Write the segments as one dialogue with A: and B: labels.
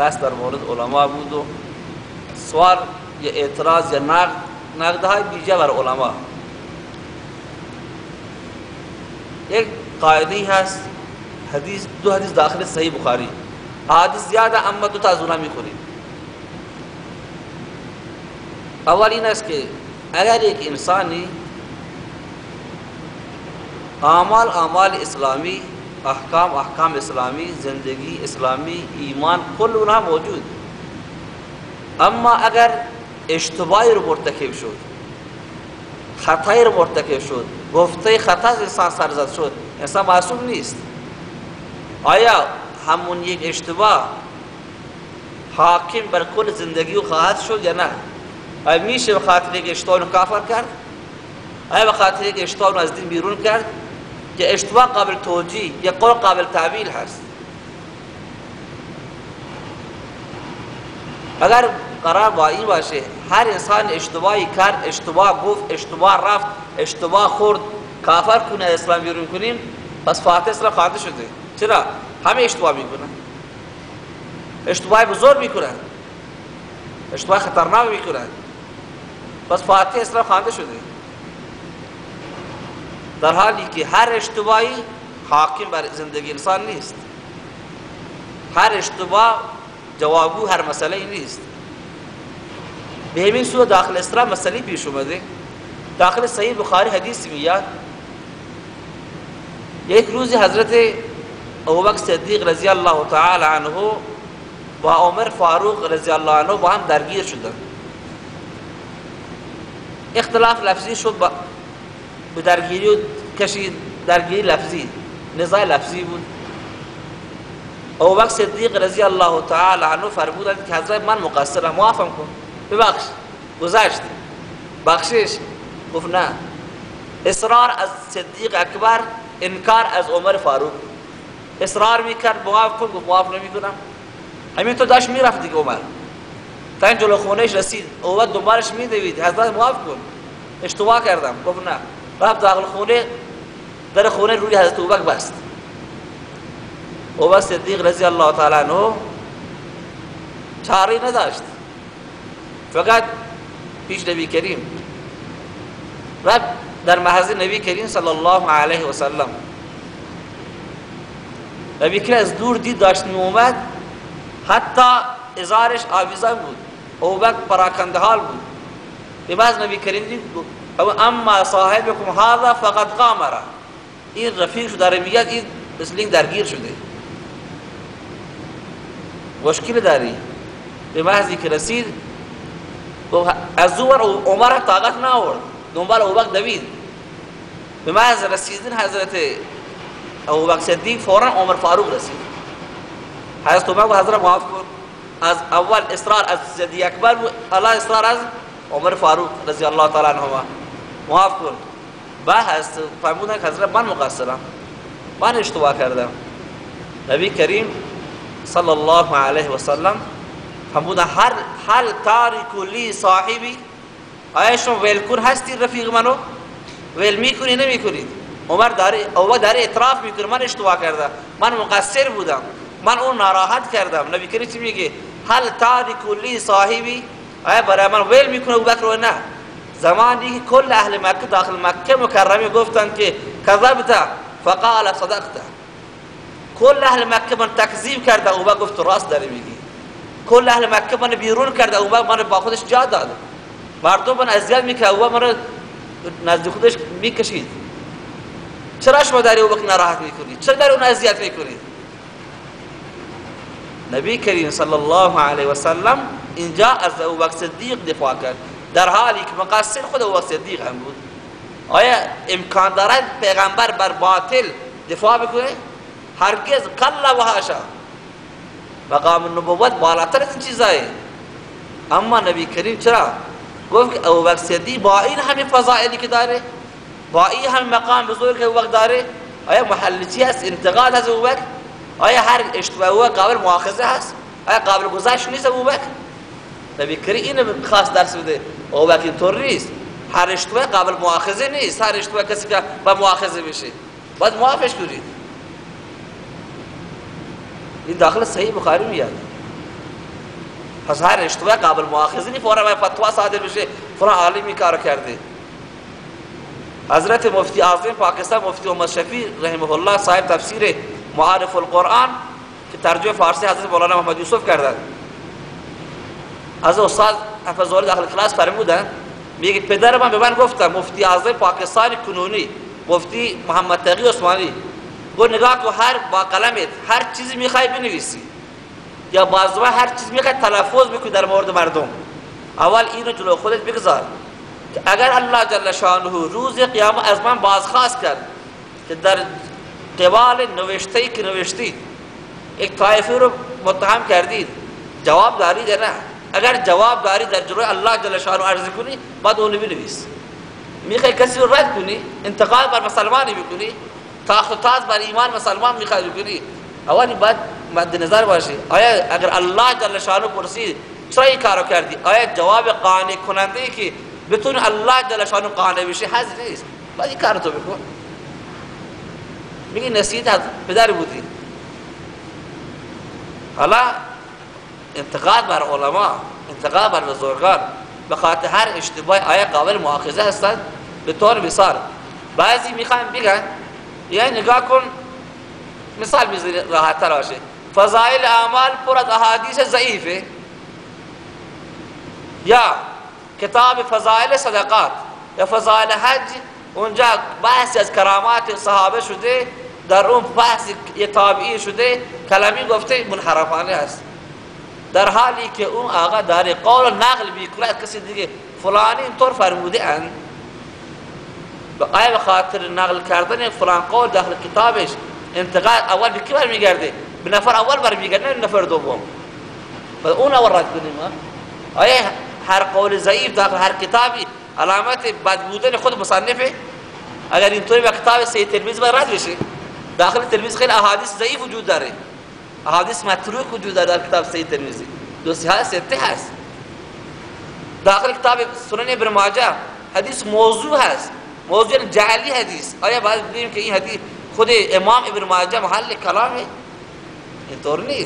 A: بحث در مورد علما بود و سوال یا اعتراض یا نقد نقد های بیجا بر علما. یک قاعده هست حدیث دو حدیث داخل صحیح بخاری. حدیث زیاده اما دو تا از اونها می‌خوریم. اول این است که اگر یک انسانی اعمال اعمال اسلامی احکام احکام اسلامی زندگی اسلامی ایمان کل اونها موجود. اما اگر اشتباهی رو مرتکب شد خطایی رو مرتکب شد گفته خطا انسان سرزد شد انسان معصوم نیست. آیا همون یک اشتباه حاکم بر کل زندگی و خواهد شد یا نه؟ آیا میشه به خاطر یک اشتباه کافر کرد؟ آیا به خاطر یک اشتباه از دین بیرون کرد؟ که اشتباه قابل توجیه یا قول قابل تعبیل هست. اگر قرار با باشه هر انسان اشتباهی کرد اشتباه گفت اشتباه رفت اشتباه خورد کافر کنه اسلام بیرون کنیم پس فاتح اسلام خواهده شده. چرا؟ همه اشتباه می‌کنن. اشتباه بزرگ می‌کنن. اشتباه خطرناک می‌کنن. پس فاتح اسلام خواهده شده. در حالی که هر اشتباهی حاکم بر زندگی انسان نیست. هر اشتباه جوابگو هر مسئله نیست. به همین صورت داخل اسلام مسئله پیش اومده. داخل صحیح بخاری حدیث میاد. یک روزی حضرت ابوبکر صدیق رضی الله تعالی عنه با عمر فاروق رضی الله عنه با هم درگیر شدن. اختلاف لفظی شد به درگیری و کشید درگیری لفظی نزاع لفظی بود. ابوبکر صدیق رضی الله تعالی عنه فرمودند که حضرت من مقصرم معافم کن. ببخش. گذشت. بخشش. گفت نه. اصرار از صدیق اکبر انکار از عمر فاروق. اصرار می‌کرد. معاف کن. گفت معاف نمی‌کنم. همین تو داشت می‌رفت دیگه عمر. تا این جلو خونهش رسید. او دنبالش میدوید. حضرت معاف کن. اشتباه کردم. گفت نه. رفت داخل خونه در خونه روی حضرت ابوبکر بست. ابوبکر صدیق رضی الله تعالی عنہ چاری نداشت. فقط پیش نبی کریم. رفت در محضر نبی کریم صلی الله علیه و سلم. نبی کریم از دور دید داشت می اومد حتی ازارش آویزان بود. ابوبکر پراکنده حال بود. به بعض نبی کریم دید أو أما صاحبکم هذا فقد قامر. این رفیق داره میگه این مثل درگیر شده. مشکل داری به محضی که رسید از دور عمر طاقت نآورد. دنبال ابوبکر دوید به محض رسیدن حضرت ابوبکر صدیق فورا عمر فاروق رسید حضرت ابوبکر حضرت معاف کن از اول اصرار از صدیق اکبر الله اصرار از عمر فاروق رضی الله تعالی عنهما. معاف کن. بعد هست فرمودن که حضرت من مقصرم. من اشتباه کردم. نبی کریم صلی الله علیه و سلم فرمودن هر هل تارک لی صاحبی؟ آیا شما ویلکون هستی رفیق منو؟ ویل می‌کنی نمی‌کنی؟ عمر داره او داره اعتراف می‌کنه. من اشتباه کردم. من مقصر بودم. من اون ناراحت کردم. نبی کریم چی میگه؟ هل تارک لی صاحبی؟ آیا برای من ویل می‌کنه؟ ابوبکر نه. زمانی که کل أهل مکه داخل مکه مکرمه گفتن که کذبت فقال صدقت. کل أهل مکه من تکذیب کرده أو گفت راست داری میگی کل أهل مکه من بیرون کرده أو من با خودش جا داد مردم من اذیت میکرد أو من نزد خودش میکشید چرا شما داری أو ناراحت میکنی چرا داری اون اذیت میکنی نبی کریم صلی الله علیه و سلم اینجا از ابوبکر صدیق دفاع کرد. در حالی که مقصر خود ابوبکر صدیق هم بود. آیا امکان دارد پیغمبر بر باطل دفاع بکنه؟ هرگز قل و حاشا. مقام النبوت بالاتر از این چیزایی اما نبی کریم چرا؟ گفت که ابوبکر صدیق با این همه فضائلی که داره با این همه مقام بزرگ که ابوبکر داره آیا محل چی هست؟ انتقاد از آیا هر اشتباه قابل مؤاخذه هست؟ آیا قابل گذشت نیست ابوبکر؟ نبی کریم این خاص درس بده ابوبکر اینطور نیست. هر اشتباه قابل مؤاخذه نیست. هر اشتباه کسی که با مؤاخذه بشه باید معافش کنید. این داخل صحیح بخاری میاد پس هر اشتباه قابل مؤاخذه نیست. فورا فتوا صادر بشه. فلان عالمی کار کرده. حضرت مفتی اعظم پاکستان مفتی محمد شفیع رحمه الله صاحب تفسیر معارف القرآن که ترجمه فارسی حضرت مولانا محمد یوسف کردن. از استاد حفظ الله داخل کلاس فرمودن میگه پدر من به من گفتم مفتی اعظم پاکستان کنونی مفتی محمد تقی عثمانی. گو نگاه کو هر با قلمت هر چیزی می‌خوای بنویسی. یا بعضی هر چیز می‌خوای تلفظ بکنی در مورد مردم. اول اینو جلو خودت بگذار. که اگر الله جل شانه روز قیامت از من بازخواست کرد که در قبال نوشته که نوشتید یک طایفه رو متهم کردید جواب دارید یا نه؟ اگر جواب داری در جلوی الله جل شانه عرض کنی بعد اون بنویس. می‌خوای کسی رو رد کنی انتقاد بر مسلمانی بکنی تاخطاز بر ایمان مسلمان می‌خوای بکنی اولی بعد مد نظر باشی. آیا اگر الله جل شانه پرسید چرا این کارو کردی؟ آیا جواب قانع کننده که بتون الله جل شانه قانع بشی؟ حاضر نیست. بعد این کار تو بکن. میگی نصیحت پدر بودی. حالا انتقاد بر علما انتقاد بر بزرگان به خاطر هر اشتباه آیا قابل مؤاخذه هستند به طور مثال بعضی می‌خوان بگن یعنی نگاه کن مثال بزنی راحت تر باشه. فضائل اعمال پر از احادیث ضعیفه. یا کتاب فضائل صدقات یا فضائل حج اونجا بحث از کرامات صحابه شده در اون بحث یه تابعی شده کلمی گفته منحرفانه است. در حالی که اون آقا داره قول نقل بیکنه از کسی دیگه فلانی اینطور فرموده اند آیا به خاطر نقل کردن فلان قول داخل کتابش انتقاد اول به کی برمیگرده؟ به نفر اول برمیگرده نه نفر دوم. و اون اول رد کنیم آیا هر قول ضعیف داخل هر کتابی علامت بد بودن خود مصنفه؟ اگر اینطوری به کتاب سی تلمیز باید رد بشه داخل تلمیز خیلی احادیث ضعیف وجود داره. احادیث متروک وجود metruk vücud کتاب صحیح Sahih Tirmizi. Dolayısıyla sette has. داخل کتاب سنن ابن ماجہ حدیث موضوع ہے موضوع جعلی حدیث آیا بات بلیم کہ یہ حدیث خود امام ابن ماجہ محل کلام ہے یہ طور نہیں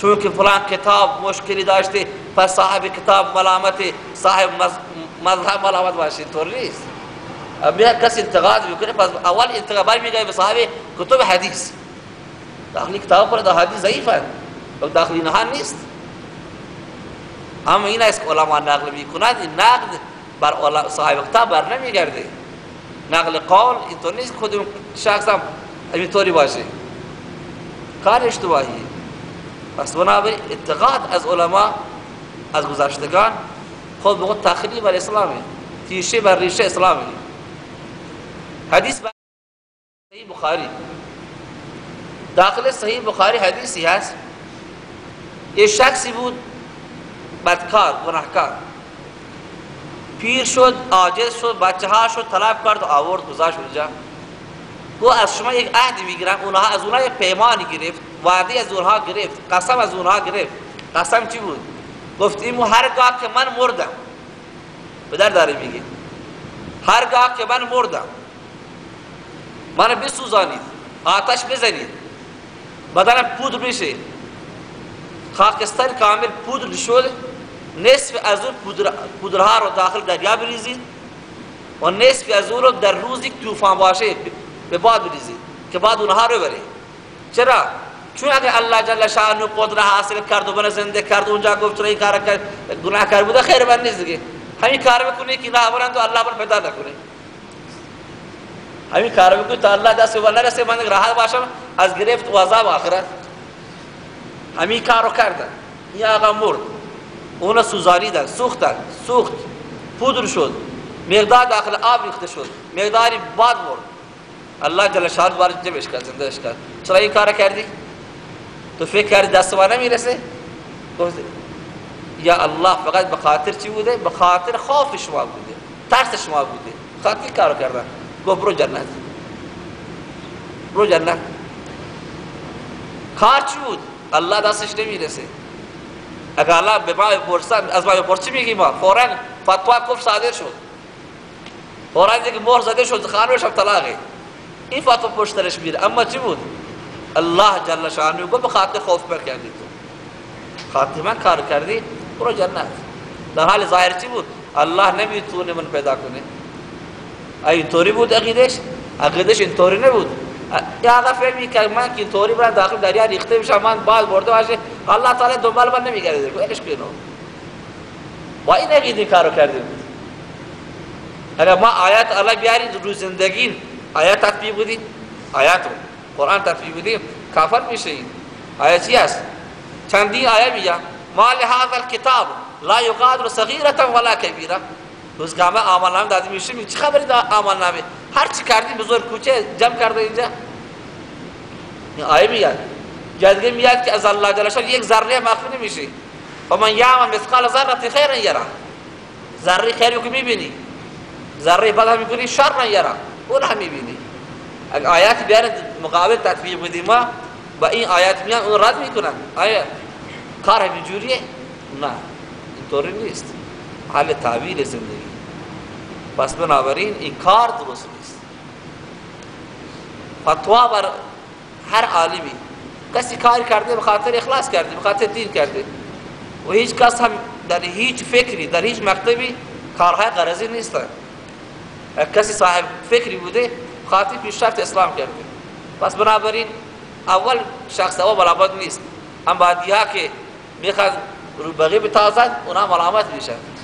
A: چونکہ فلان کتاب مشکلی داشته پس صاحب کتاب ملامت صاحب مذهب ملامت باشه طور نیست اما کسی انتقاد میکنه پس اول انتقاد میگه به صاحب کتب حدیث داخلی کتاب پر حدیث ضعیف است و داخلی نهان نیست. اما این است نقل می‌کنند این نقد بر صاحب کتاب بر نمیگرده. نقل قول اینطور نیست خود شخص هم اینطوری باشه. کار اشتباهی پس بنابراین اعتقاد از علما از گذشتگان خود به خود تخریب بر اسلامه تیشه بر ریشه اسلامه حدیث بر بخاری. داخل صحیح بخاری حدیثی هست. یه شخصی بود بدکار گناهکار. پیر شد عاجز شد بچه ها شد طلب کرد و آورد گذاشت اونجا. گو از شما یک عهد می‌گیرم اونها از اونها یک پیمانی گرفت وعده از اونها گرفت قسم از اونها گرفت. قسم چی بود؟ گفت اینو هرگاه که من مردم. در داره میگه. هرگاه که من مردم. من بسوزانید آتش بزنید. بدنم پودر بشه خاکستر کامل پودر شد. نصف از اون پودر پودرها رو داخل دریا بریزید و نصف از اون رو در روز یک طوفان باشه به باد بریزید که بعد اونها رو بره چرا؟ چون اگر الله جل شانو قدرت حاصل کرد و بنا زنده کرد اونجا گفت این کار کرد گناه کرد بوده؟ خیر من نیست دیگه. همین کار بکنه که نه برند و الله بر پیدا نکنه. همین کار بکنه تا الله دست و نرسه من راحت باشم از گرفت و عذاب آخرت. همین کارو کردن این آقا مرد. اونا سوزانیدن سوختن سوخت پودر شد. مقدار داخل آب ریخته شد. مقداری باد مرد الله جل شانو بار جمعش کرد؟ زندهش کرد. چرا این کار کردی؟ تو فکر کردی دست ما نمی‌رسه؟ یا الله فقط به خاطر چی بوده؟ به خاطر خوف شما بوده. ترس شما بوده. خاطر کارو کردن. گفت برو جنت. برو جنت. چی بود الله دستش نمی‌رسه. اگر الله به ما بپرسن از ما بپرسی میگی ما. فورا فتوا کفر صادر شد. فورا دیگه مهر زده شد خانوش هم طلاقه. این فتوا پشترش میره. اما چی بود؟ الله جل شانه گفت به خاطر خوف پر کردی تو خاتما کار کردی برو جنت. در حال ظاهر چی بود؟ الله نمی‌تونه من پیدا کنه. اینطوری بود عقیدش عقیدش اینطوری نبود. یا آقا فهمی که من که اینطوری برم داخل دریا ریخته بشم من بال برده باشه الله تعالی دنبال من نمیگرده. ولش کنو با این عقیده کارو کردیم اگر ما آیات الله بیاریم رو زندگی آیات تطبیق بودیم آیات قرآن تطبیق بودیم کافر میشه این آیات چی هست؟ چندین آیه میگه؟ ما لهذا الكتاب لا یغادر صغیرة ولا کبیره روز قیامت اعمال نامه داده میشه می چه خبری دا اعمال نامه هر چی کردی بزرگ کوچه جمع کرده اینجا این آیه میاد جدگه میاد که از الله جل شان یک ذره مخفی نمیشه و من یعمل مثقال ذره خیر یرا ذره خیری که می‌بینی ذره بد هم می‌کنی شر یرا اون هم می‌بینی اگر آیات بیان مقابل تطبیق بدیم ما با این آیات میان اون رد می‌کنن آیا کار همین جوریه نه اینطوری نیست حال تعبیر زندگی پس بنابراین این کار درست نیست. فتوا بر هر عالمی. کسی کاری کرده به خاطر اخلاص کرده به خاطر دین کرده. و هیچ کس هم در هیچ فکری در هیچ مکتبی کارهای غرضی نیستن. کسی صاحب فکری بوده خاطر پیشرفت اسلام کرده. پس بنابراین اول شخص اول ملامت نیست. اما بعدی ها که می‌خواد رو بغی بتازد اونا ملامت میشن.